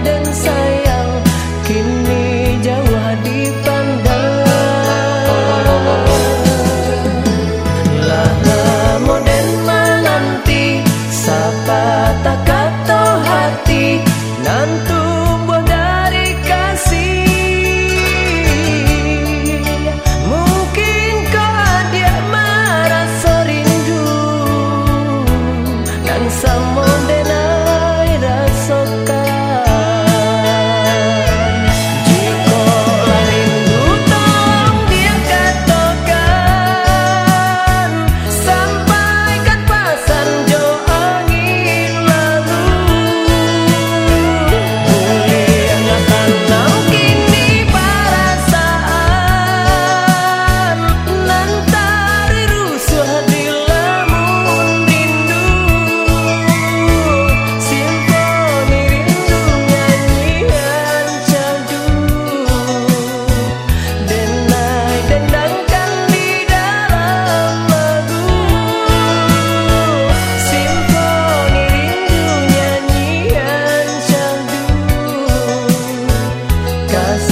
dan sayang kasih